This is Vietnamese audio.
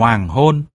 hoàng hôn.